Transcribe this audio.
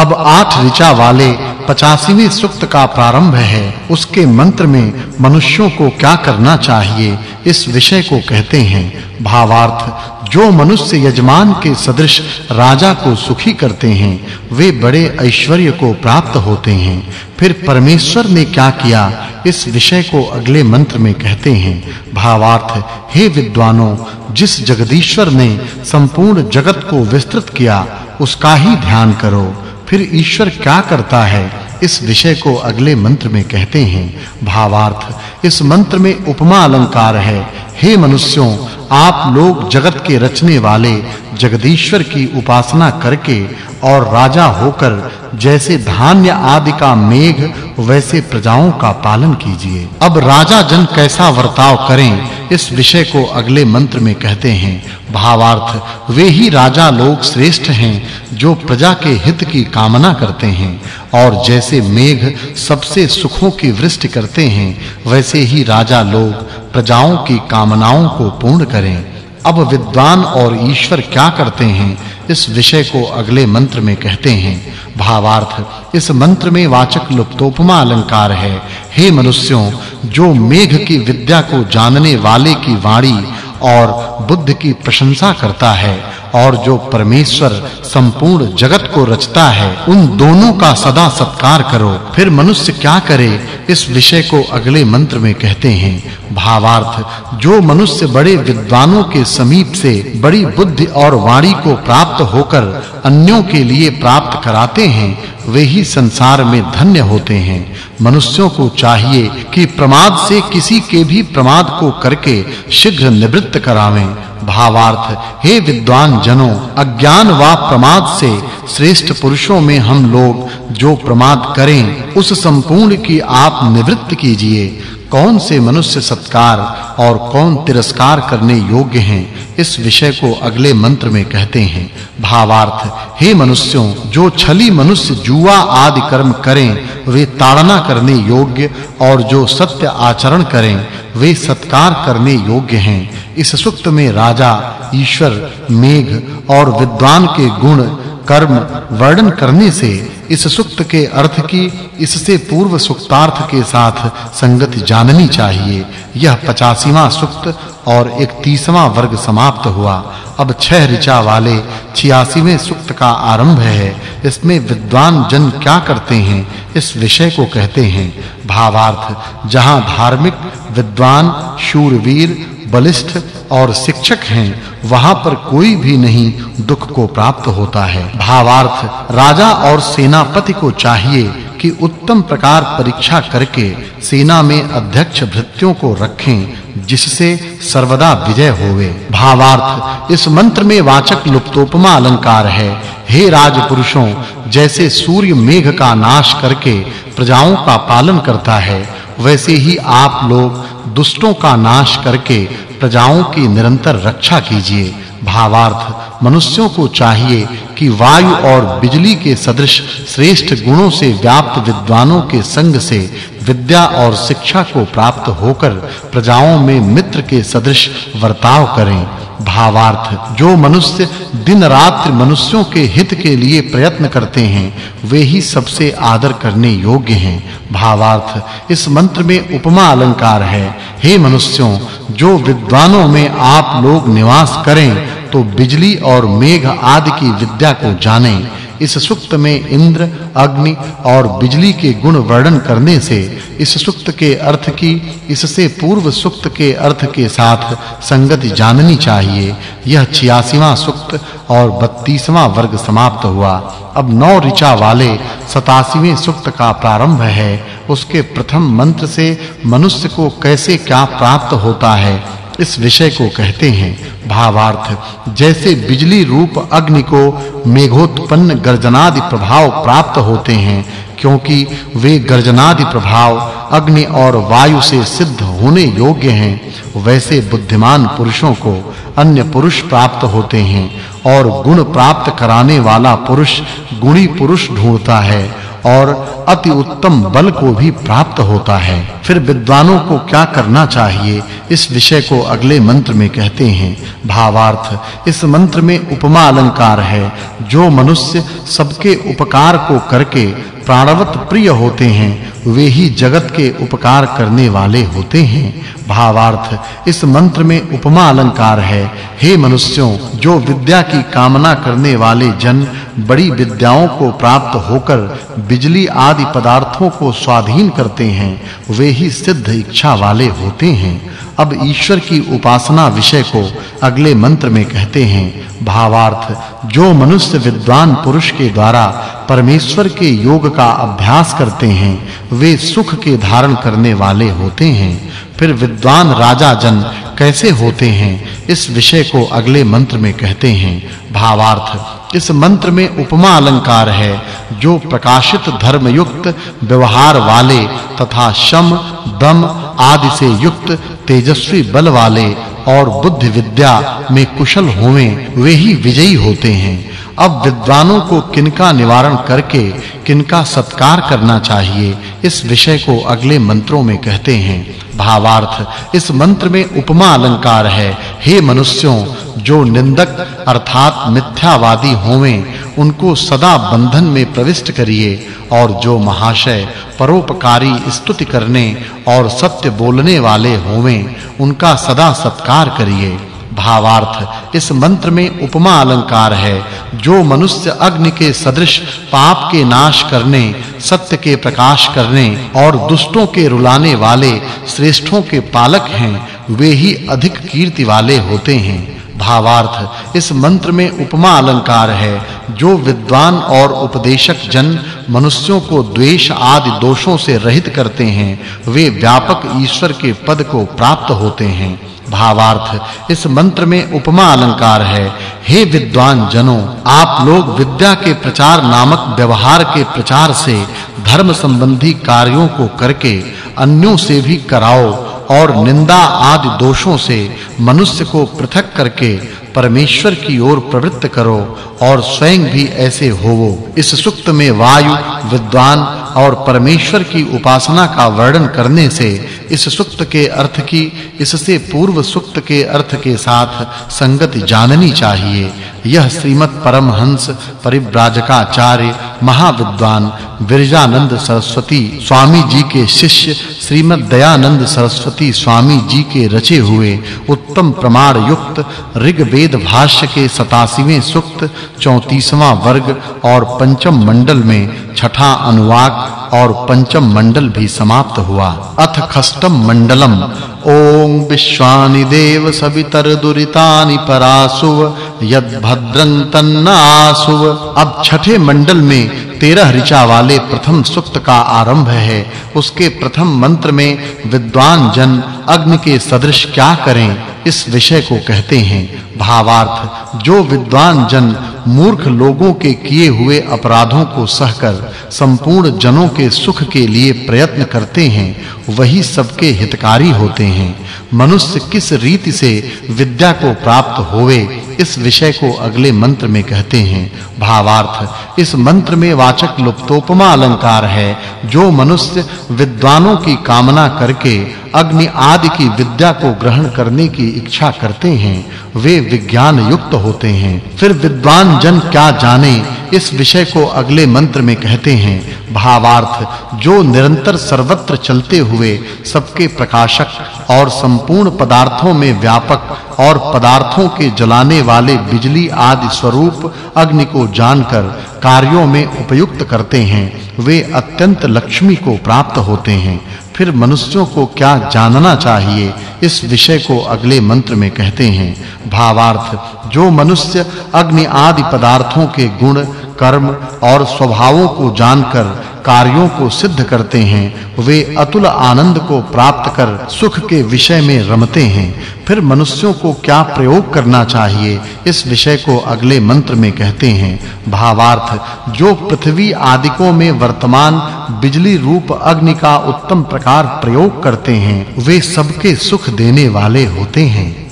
अब आठ ऋचा वाले 85वें सूक्त का प्रारंभ है। उसके मंत्र में मनुष्यों को क्या करना चाहिए, इस विषय को कहते हैं। भावार्थ, जो मनुष्य यजमान के सदृश राजा को सुखी करते हैं, वे बड़े ऐश्वर्य को प्राप्त होते हैं। फिर परमेश्वर ने क्या किया, इस विषय को अगले मंत्र में कहते हैं। भावार्थ, हे विद्वानों, जिस जगदीश्वर ने संपूर्ण जगत को विस्तृत किया, उसका ही ध्यान करो। फिर ईश्वर क्या करता है? इस विषय को अगले मंत्र में कहते हैं। भावार्थ, इस मंत्र में उपमा अलंकार है। हे मनुष्यों, आप लोग जगत के रचने वाले जगदीश्वर की उपासना करके और राजा होकर जैसे धान्य आदि का मेघ, वैसे प्रजाओं का पालन कीजिए। अब राजा जन कैसा वर्ताव करें, इस विषय को अगले मंत्र में कहते हैं। भावार्थ, वे ही राजा लोग श्रेष्ठ हैं, जो प्रजा के हित की कामना करते हैं, और जैसे मेघ सबसे सुखों की वृष्टि करते हैं, वैसे ही राजा लोग प्रजाओं की कामनाओं को पूर्ण करें। अब विद्वान और ईश्वर क्या करते हैं? इस विषय को अगले मंत्र में कहते हैं। भावार्थ, इस मंत्र में वाचक् लुप्तोपमा अलंकार है। हे मनुष्यों, जो मेघ की विद्या को जानने वाले की वाणी और बुद्ध की प्रशंसा करता है और जो परमेश्वर संपूर्ण जगत को रचता है, उन दोनों का सदा सत्कार करो। फिर मनुष्य क्या करे? इस विषय को अगले मंत्र में कहते हैं। भावार्थ, जो मनुष्य बड़े विद्वानों के समीप से बड़ी बुद्धि और वाणी को प्राप्त होकर अन्यों के लिए प्राप्त कराते हैं, वे ही संसार में धन्य होते हैं। मनुष्यों को चाहिए कि प्रमाद से किसी के भी प्रमाद को करके शीघ्र निवृत्त करावें। भावार्थ, हे विद्वान जनों, अज्ञान व प्रमाद से श्रेष्ठ पुरुषों में हम लोग जो प्रमाद करें, उस संपूर्ण की आप निवृत्त कीजिए। कौन से मनुष्य सत्कार और कौन तिरस्कार करने योग्य हैं, इस विषय को अगले मंत्र में कहते हैं। भावार्थ, हे मनुष्यों, जो छली मनुष्य जुआ आदि कर्म करें, वे ताड़ना करने योग्य और जो सत्य आचरण करें, वे सत्कार करने योग्य हैं। इस सुक्त में राजा, ईश्वर, मेघ और विद्वान के गुण कर्म वर्णन करने से इस सुक्त के अर्थ की, इससे पूर्व सुक्तार्थ के साथ संगति जाननी चाहिए। यह 85वां सुक्त और 31वां वर्ग समाप्त हुआ। अब छह ऋचा वाले 86वें सुक्त का आरंभ है। इसमें विद्वान जन क्या करते हैं, इस विषय को कहते हैं। भावार्थ, जहाँ धार्मिक, विद्वान, शूरवीर बलिष्ठ और शिक्षक हैं, वहाँ पर कोई भी नहीं दुख को प्राप्त होता है। भावार्थ, राजा और सेनापति को चाहिए कि उत्तम प्रकार परीक्षा करके सेना में अध्यक्ष भृत्यों को रखें, जिससे सर्वदा विजय होवे। भावार्थ, इस मंत्र में वाचक् लुप्तोपमा अलंकार है। हे राजपुरुषों, जैसे सूर्य मेघ का नाश करके प्रजाओं का पालन करता है वैसे ही आप लोग दुष्टों का नाश करके प्रजाओं की निरंतर रक्षा कीजिए। भावार्थ, मनुष्यों को चाहिए कि वायु और बिजली के सदृश श्रेष्ठ गुणों से व्याप्त विद्वानों के संग से विद्या और शिक्षा को प्राप्त होकर प्रजाओं में मित्र के सदृश वर्ताव करें। भावार्थ, जो मनुष्य दिन रात्रि मनुष्यों के हित के लिए प्रयत्न करते हैं, वे ही सबसे आदर करने योग्य हैं। भावार्थ, इस मंत्र में उपमा अलंकार है। हे मनुष्यों, जो विद्वानों में आप लोग निवास करें तो बिजली और मेघ आदि की विद्या को जानें। इस सुक्त में इंद्र, अग्नि और बिजली के गुण वर्णन करने से इस सुक्त के अर्थ की, इससे पूर्व सुक्त के अर्थ के साथ संगति जाननी चाहिए। यह 86वां सुक्त और 32वां वर्ग समाप्त हुआ। अब नौ ऋचा वाले 87वें सुक्त का प्रारंभ है। उसके प्रथम मंत्र से मनुष्य को कैसे क्या प्राप्त होता है? इस विषय को कहते हैं भावार्थ। जैसे बिजली रूप अग्नि को मेघोत्पन्न गर्जनादि प्रभाव प्राप्त होते हैं, क्योंकि वे गर्जनादि प्रभाव अग्नि और वायु से सिद्ध होने योग्य हैं, वैसे बुद्धिमान पुरुषों को अन्य पुरुष प्राप्त होते हैं और गुण प्राप्त कराने वाला पुरुष गुणी पुरुष ढूंढता है। और अति उत्तम बल को भी प्राप्त होता है। फिर विद्वानों को क्या करना चाहिए? इस विषय को अगले मंत्र में कहते हैं। भावार्थ, इस मंत्र में उपमा अलंकार है। जो मनुष्य सबके उपकार को करके प्राणवत प्रिय होते हैं वे ही जगत के उपकार करने वाले होते हैं। भावार्थ, इस मंत्र में उपमा अलंकार है। हे मनुष्यों, जो विद्या की कामना करने वाले जन बड़ी विद्याओं को प्राप्त होकर बिजली आदि पदार्थों को स्वाधीन करते हैं, वे ही सिद्ध इच्छा वाले होते हैं। अब ईश्वर की उपासना विषय को अगले मंत्र में कहते हैं, भावार्थ, जो मनुष्य विद्वान पुरुष के द्वारा परमेश्वर के योग का अभ्यास करते हैं, वे सुख के धारण करने वाले होते हैं। फिर विद्वान राजा जन कैसे होते हैं, इस विषय को अगले मंत्र में कहते हैं। भावार्थ, इस मंत्र में उपमा अलंकार है, जो प्रकाशित धर्म युक्त व्यवहार वाले तथा शम, दम आदि से युक्त, तेजस्वी बल वाले और बुद्धि विद्या में कुशल होवें, वे ही विजयी होते हैं। अब विद्वानों को किनका निवारण करके, किनका सत्कार करना चाहिए, इस विषय को अगले मंत्रों में कहते हैं। भावार्थ। इस मंत्र में उपमा अलंकार है। हे मनुष्यों, जो निंदक अर्थात मिथ्यावादी होवें, उनको सदा बंधन में प्रविष्ट करिए और जो महाशय, परोपकारी स्तुति करने और सत्य बोलने वाले होवें, उनका सदा सत्कार करिए। भावार्थ, इस मंत्र में उपमा अलंकार है। जो मनुष्य अग्नि के सदृश, पाप के नाश करने, सत्य के प्रकाश करने और दुष्टों के रुलाने वाले श्रेष्ठों के पालक हैं, वे ही अधिक कीर्ति वाले होते हैं। भावार्थ, इस मंत्र में उपमा अलंकार है। जो विद्वान और उपदेशक जन मनुष्यों को द्वेष आदि दोषों से रहित करते हैं, वे व्यापक ईश्वर के पद को प्राप्त होते हैं। भावार्थ, इस मंत्र में उपमा अलंकार है। हे विद्वान जनों आप लोग विद्या के प्रचार नामक व्यवहार के प्रचार से धर्म संबंधी कार्यों को करके अन्यों से भी कराओ और निंदा आदि दोषों से मनुष्य को पृथक करके परमेश्वर की ओर प्रवृत्त करो और स्वयं भी ऐसे होवो। इस सुक्त में वायु, विद्वान और परमेश्वर की उपासना का वर्णन करने से इस सुक्त के अर्थ की, इससे पूर्व सुक्त के अर्थ के साथ संगति जाननी चाहिए। यह श्रीमद् परमहंस परिव्राजकाचार्य महाविद्वान विरजानंद सरस्वती स्वामी जी के शिष्य श्रीमद् दयानंद सरस्वती स्वामी जी के रचे हुए उत्तम प्रमाण युक्त ऋग्वेद भाष्य के 87वें सुक्त 34वां वर्ग और पंचम मंडल में छठा अनुवाक और पंचम मंडल भी समाप्त हुआ। अथ खष्टम मंडलम। ओम विश्वानि देव सवितर दुरितानि परासुव यद भद्रं तन्नासुव अब छठे मंडल में तेरह ऋचा वाले प्रथम सुक्त का आरंभ है। उसके प्रथम मंत्र में, विद्वान जन, अग्नि के सदृश क्या करें? इस विषय को कहते हैं। भावार्थ, जो विद्वान जन मूर्ख लोगों के किए हुए अपराधों को सहकर संपूर्ण जनों के सुख के लिए प्रयत्न करते हैं, वही सबके हितकारी होते हैं। मनुष्य किस रीति से विद्या को प्राप्त होवे इस विषय को अगले मंत्र में कहते हैं। भावार्थ, इस मंत्र में वाचक् लुप्तोपमा अलंकार है, जो मनुष्य विद्वानों की कामना करके अग्नि आदि की विद्या को ग्रहण करने की इच्छा करते हैं। वे विज्ञान युक्त होते हैं। फिर विद्वान जन क्या जाने? इस विषय को अगले मंत्र में कहते हैं। भावार्थ, जो निरंतर सर्वत्र चलते हुए सबके प्रकाशक और संपूर्ण पदार्थों में व्यापक और पदार्थों के जलाने वाले बिजली आदि स्वरूप अग्नि को जानकर कार्यों में उपयुक्त करते हैं। वे अत्यंत लक्ष्मी को प्राप्त होते हैं। फिर मनुष्यों को क्या जानना चाहिए? इस विषय को अगले मंत्र में कहते हैं। भावार्थ, जो मनुष्य अग्नि आदि पदार्थों के गुण कर्म और स्वभावों को जानकर, कार्यों को सिद्ध करते हैं, वे अतुल आनंद को प्राप्त कर सुख के विषय में रमते हैं। फिर मनुष्यों को क्या प्रयोग करना चाहिए? इस विषय को अगले मंत्र में कहते हैं। भावार्थ, जो पृथ्वी आदिकों में वर्तमान बिजली रूप अग्नि का उत्तम प्रकार प्रयोग करते हैं, वे सबके सुख देने वाले होते हैं।